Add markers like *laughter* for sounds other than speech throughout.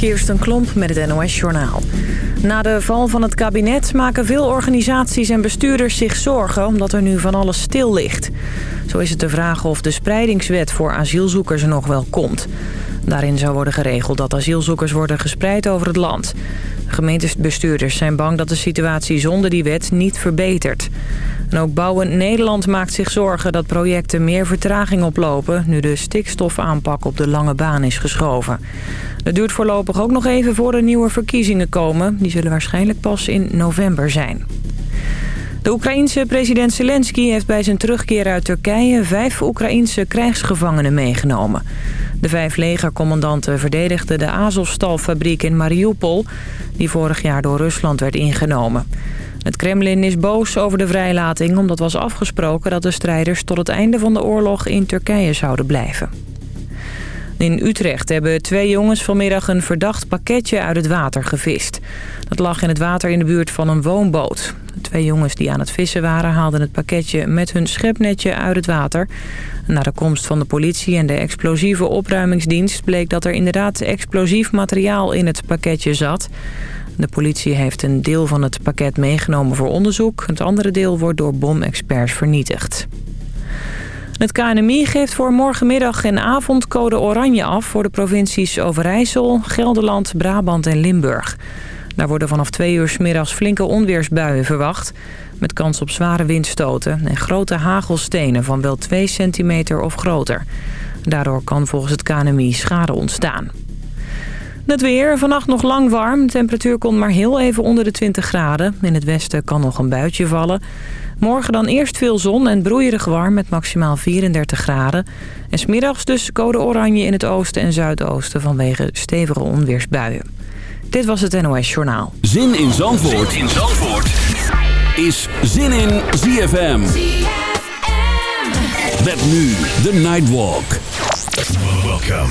Kirsten Klomp met het NOS-journaal. Na de val van het kabinet maken veel organisaties en bestuurders zich zorgen... omdat er nu van alles stil ligt. Zo is het de vraag of de spreidingswet voor asielzoekers er nog wel komt. Daarin zou worden geregeld dat asielzoekers worden gespreid over het land. Gemeentesbestuurders zijn bang dat de situatie zonder die wet niet verbetert. En ook Bouwen Nederland maakt zich zorgen dat projecten meer vertraging oplopen... nu de stikstofaanpak op de lange baan is geschoven. Het duurt voorlopig ook nog even voor er nieuwe verkiezingen komen. Die zullen waarschijnlijk pas in november zijn. De Oekraïense president Zelensky heeft bij zijn terugkeer uit Turkije... vijf Oekraïense krijgsgevangenen meegenomen. De vijf legercommandanten verdedigden de Azovstalfabriek in Mariupol... die vorig jaar door Rusland werd ingenomen. Het Kremlin is boos over de vrijlating... omdat was afgesproken dat de strijders tot het einde van de oorlog in Turkije zouden blijven. In Utrecht hebben twee jongens vanmiddag een verdacht pakketje uit het water gevist. Dat lag in het water in de buurt van een woonboot. De twee jongens die aan het vissen waren haalden het pakketje met hun schepnetje uit het water. Na de komst van de politie en de explosieve opruimingsdienst bleek dat er inderdaad explosief materiaal in het pakketje zat. De politie heeft een deel van het pakket meegenomen voor onderzoek. Het andere deel wordt door bomexperts vernietigd. Het KNMI geeft voor morgenmiddag en avond code oranje af... voor de provincies Overijssel, Gelderland, Brabant en Limburg. Daar worden vanaf twee uur s middags flinke onweersbuien verwacht... met kans op zware windstoten en grote hagelstenen van wel 2 centimeter of groter. Daardoor kan volgens het KNMI schade ontstaan. Het weer, vannacht nog lang warm. De temperatuur komt maar heel even onder de 20 graden. In het westen kan nog een buitje vallen. Morgen dan eerst veel zon en broeierig warm met maximaal 34 graden. En smiddags dus code oranje in het oosten en zuidoosten vanwege stevige onweersbuien. Dit was het NOS Journaal. Zin in Zandvoort, zin in Zandvoort. is Zin in ZFM. ZFM. Met nu de Nightwalk. Welkom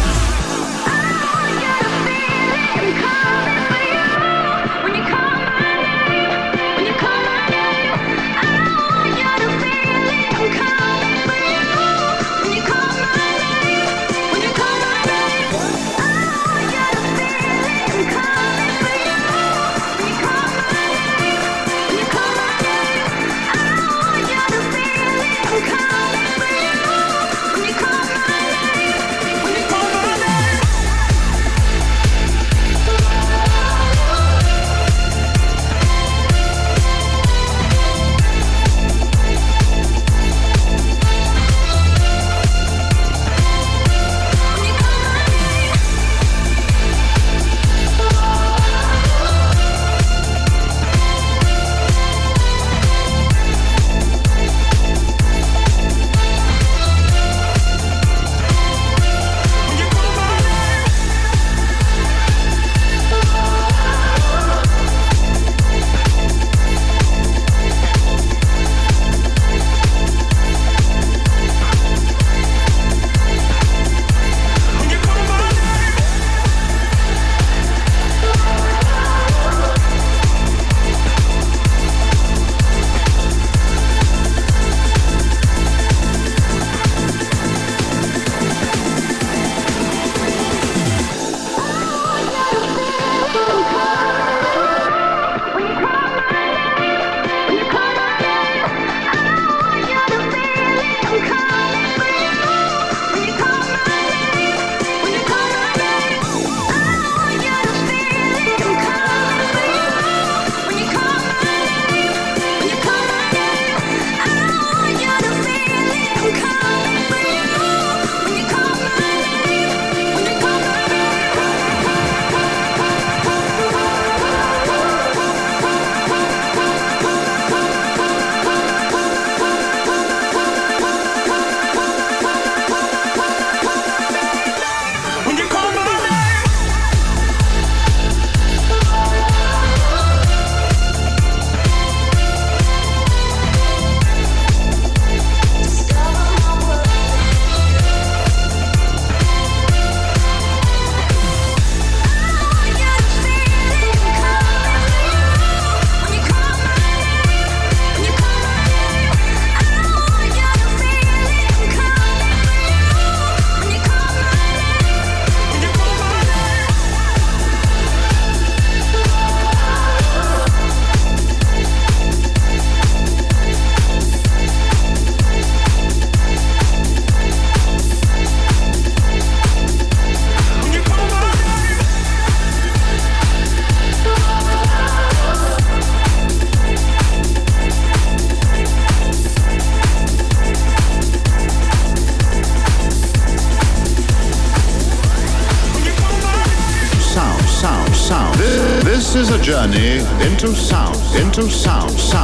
Journey into sound, into sound, sound.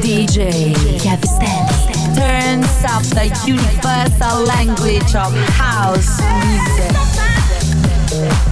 DJ Cavistan turns up the universal language of house music.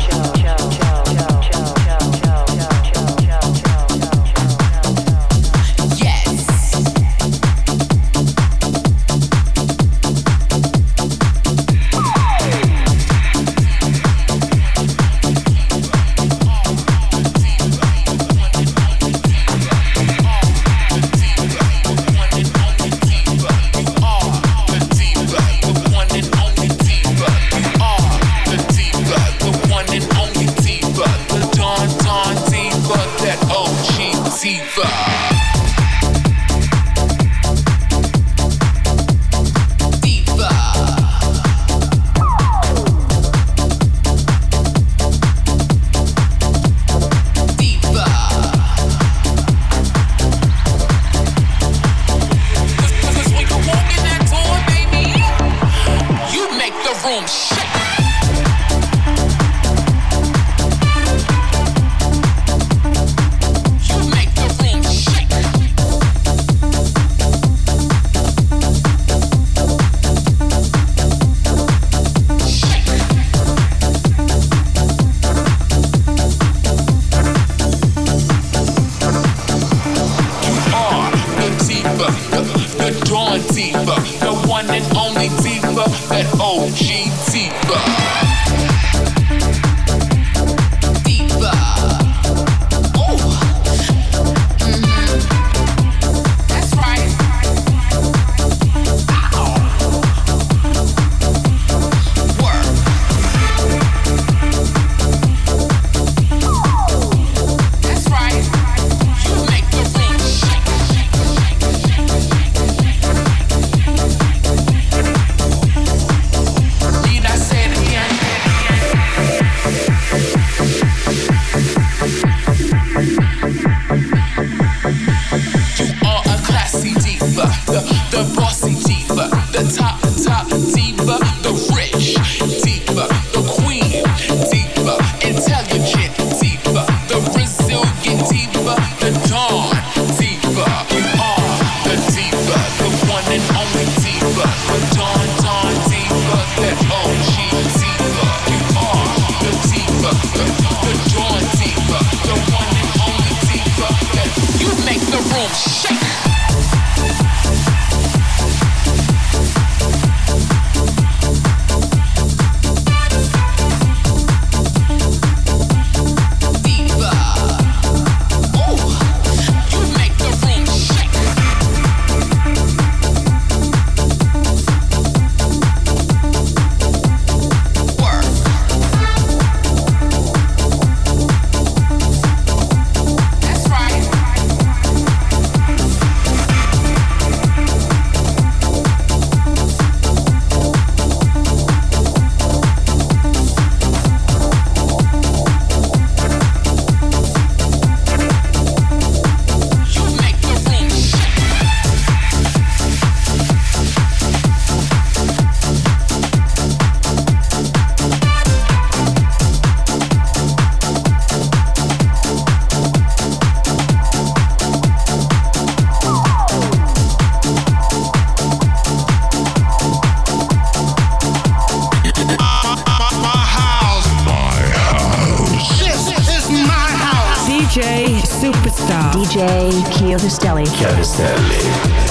DJ Chiodostelli. Chiavistelli.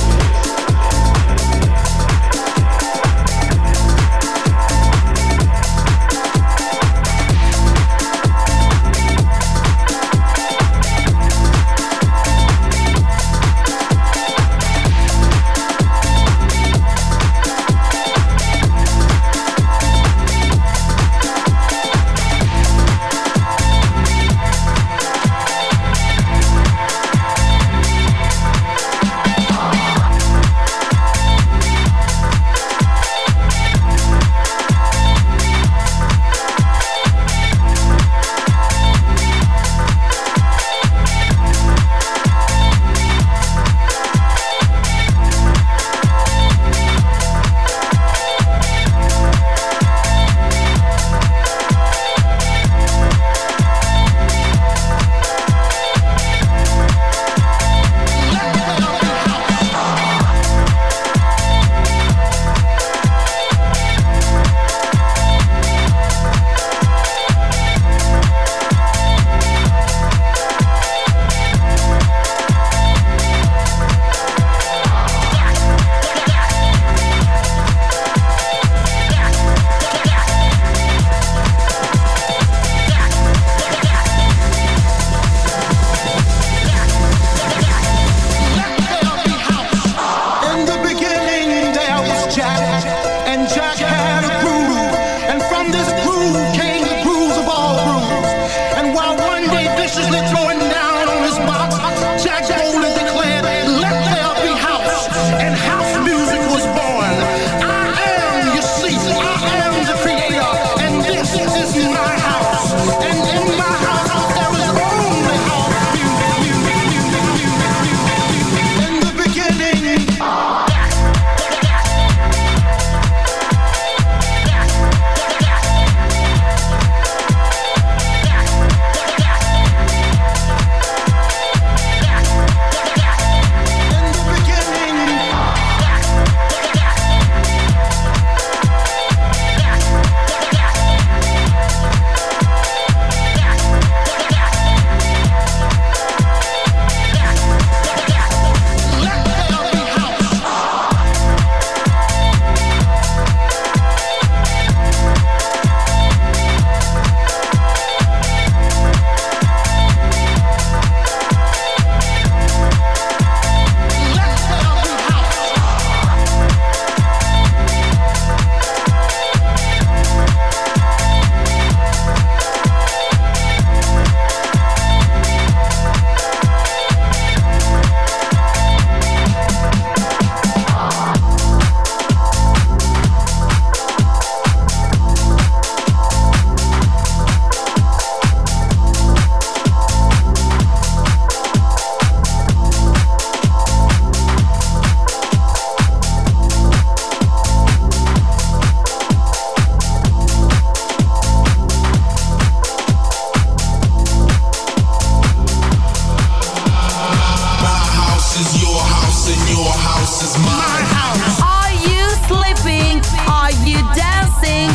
This is my house. Are you sleeping? Are you dancing?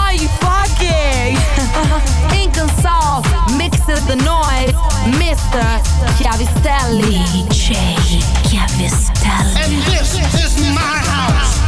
Are you fucking? *laughs* Mixes the noise. Mr. Chiavistelli. DJ Chiavistelli. And this is my house.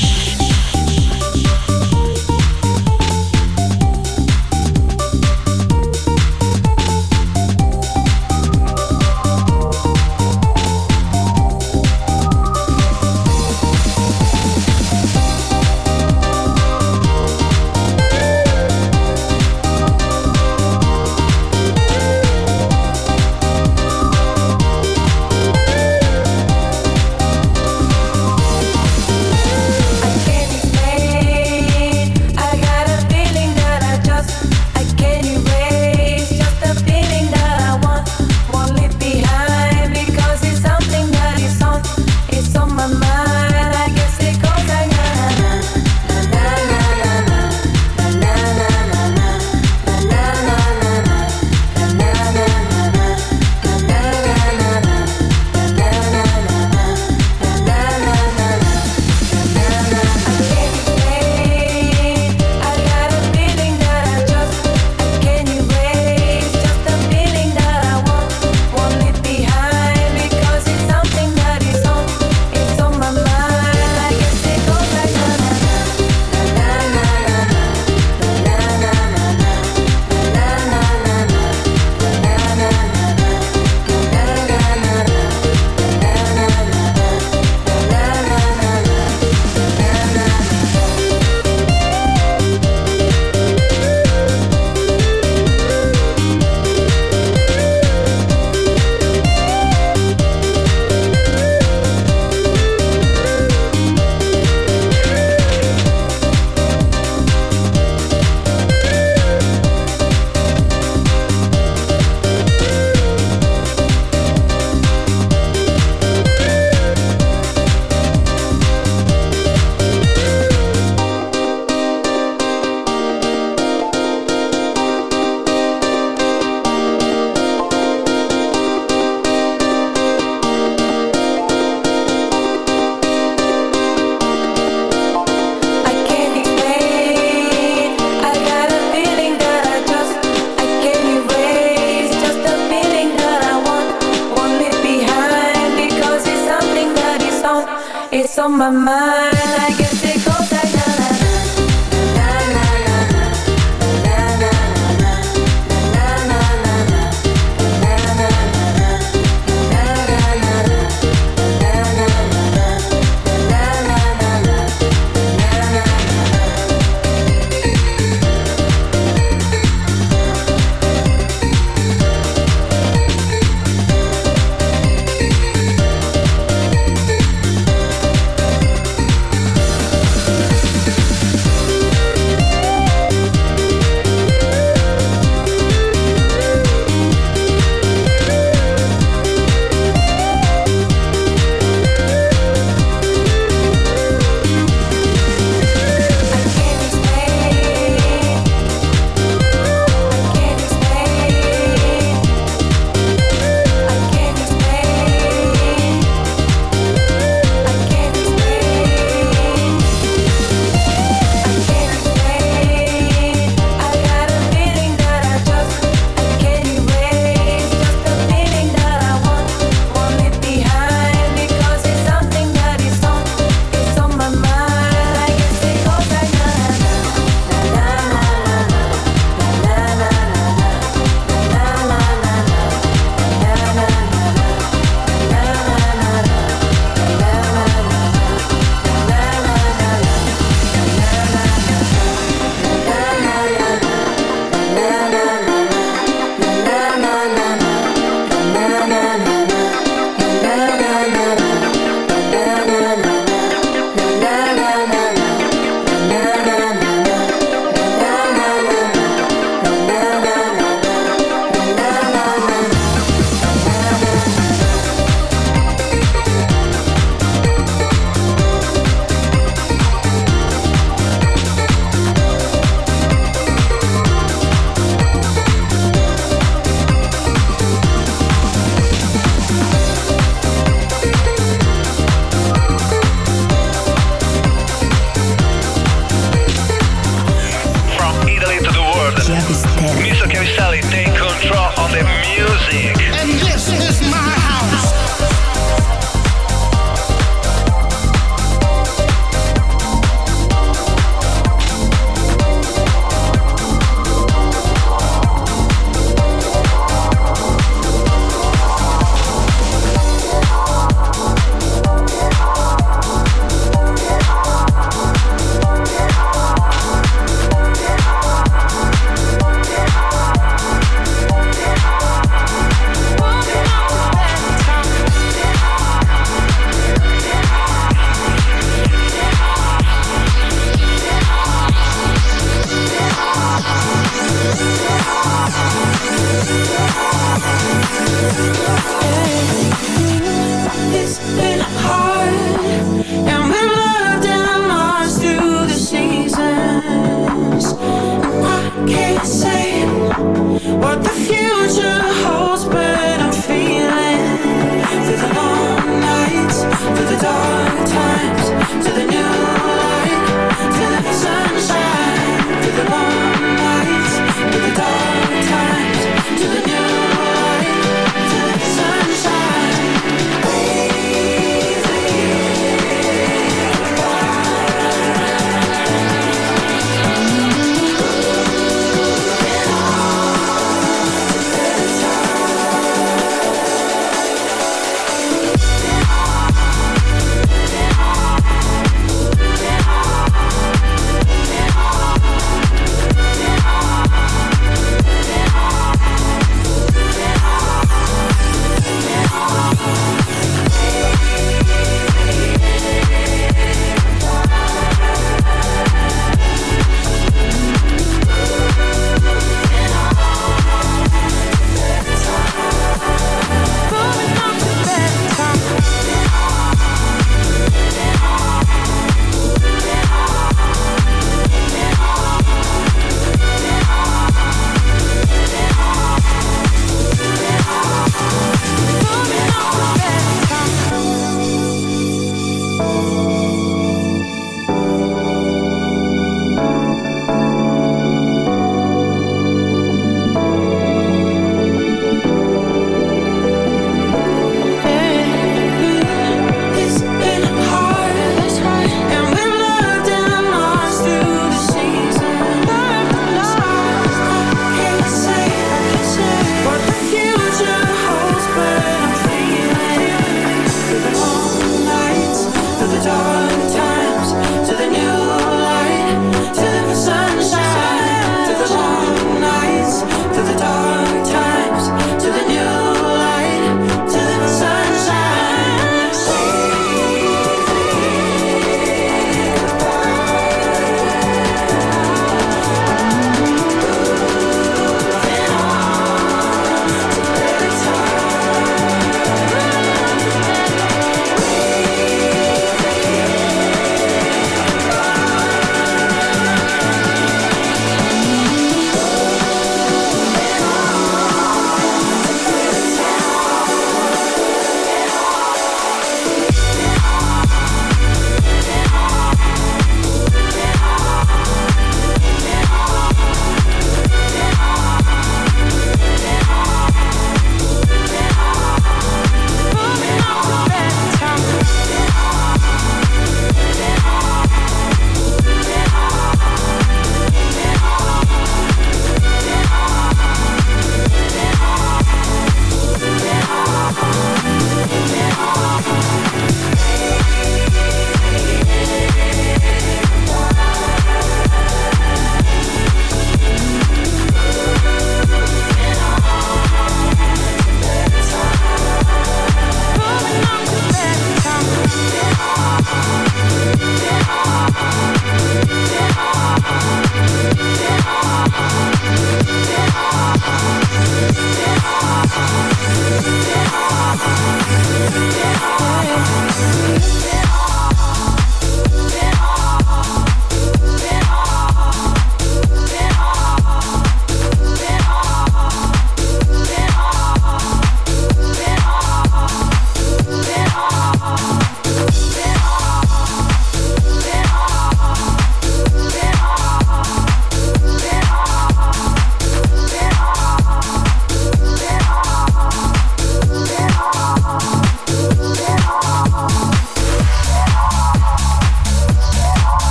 like it.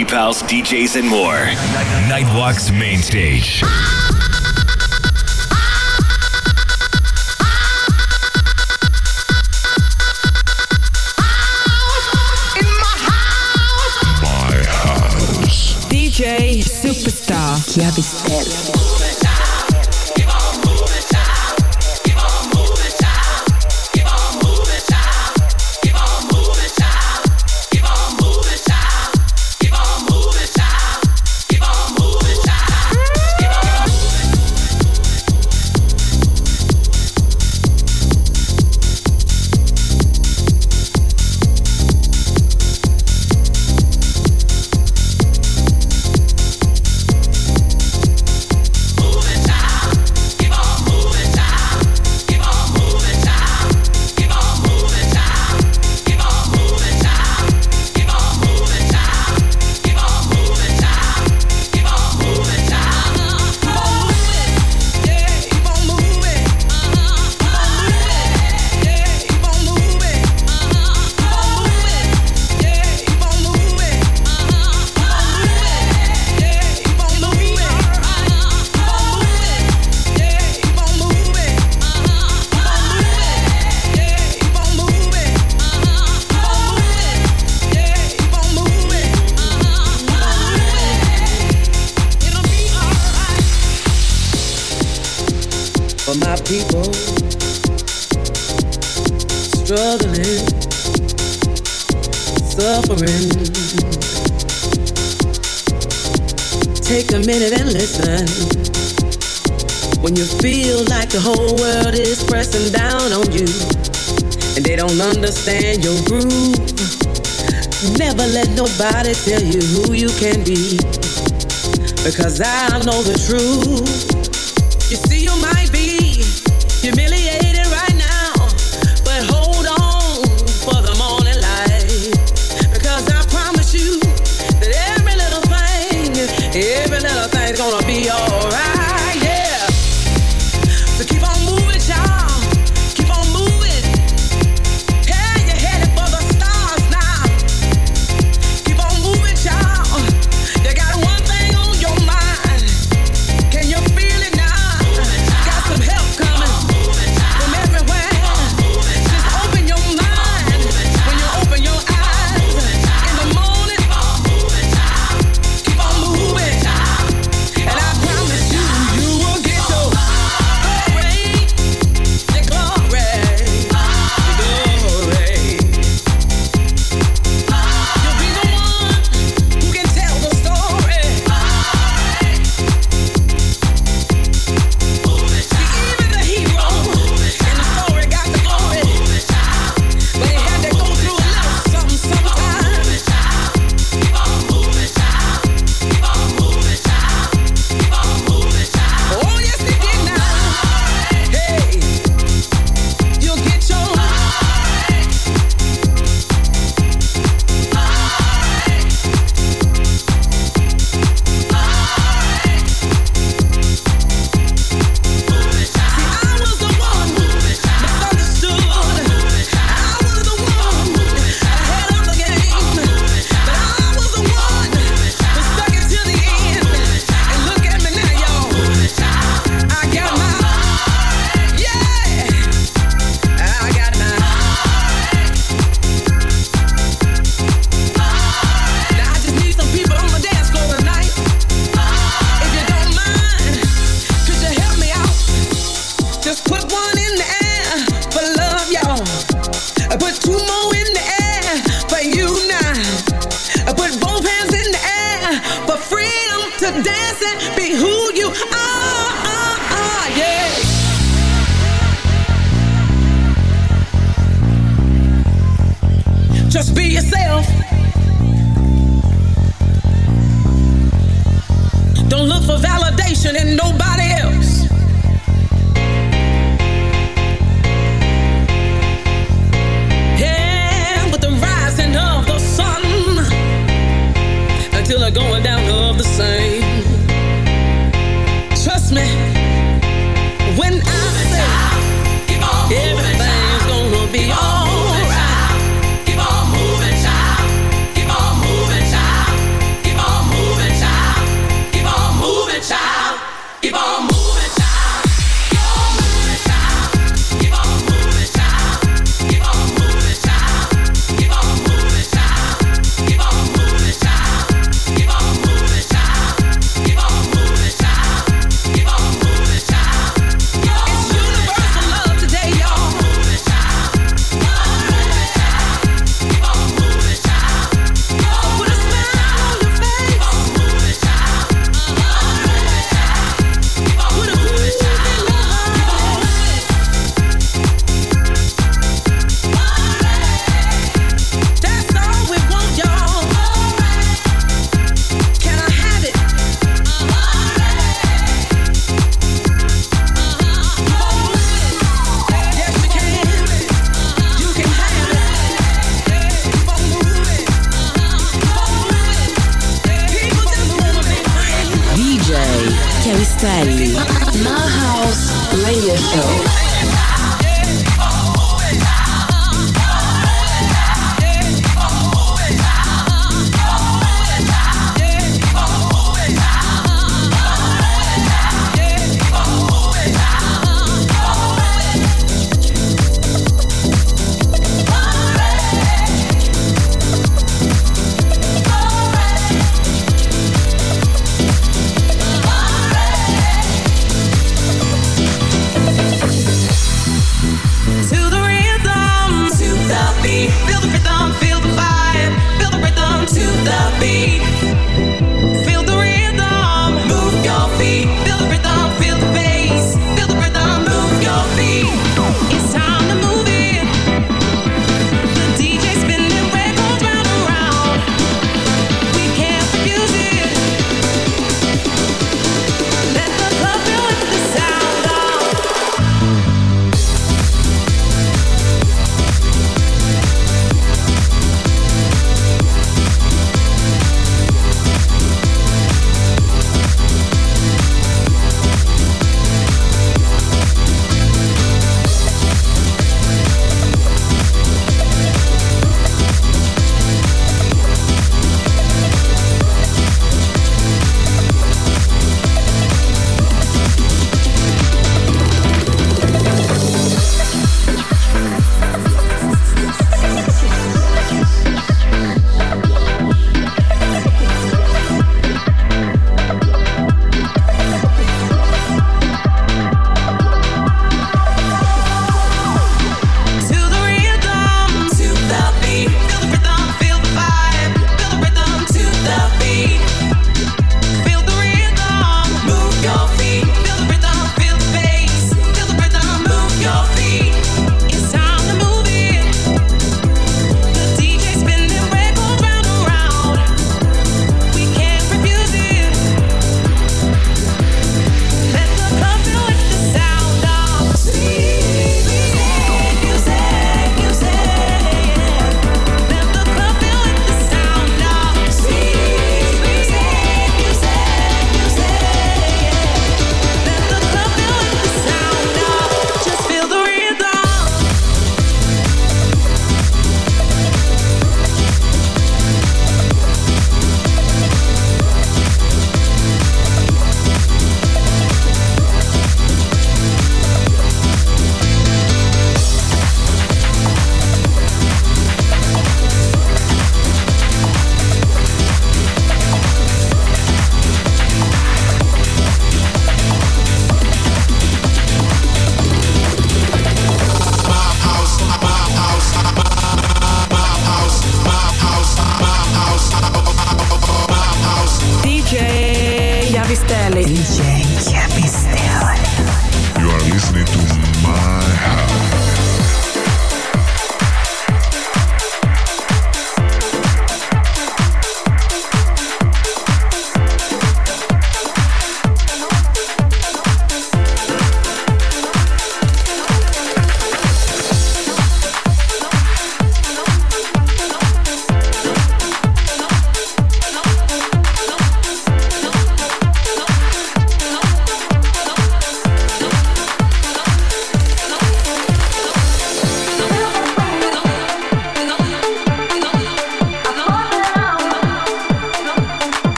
deep house, DJs, and more. Nightwalk's main stage. My house. DJ Superstar. Chiavi Stella. because I know the truth. You see, you might be humiliated.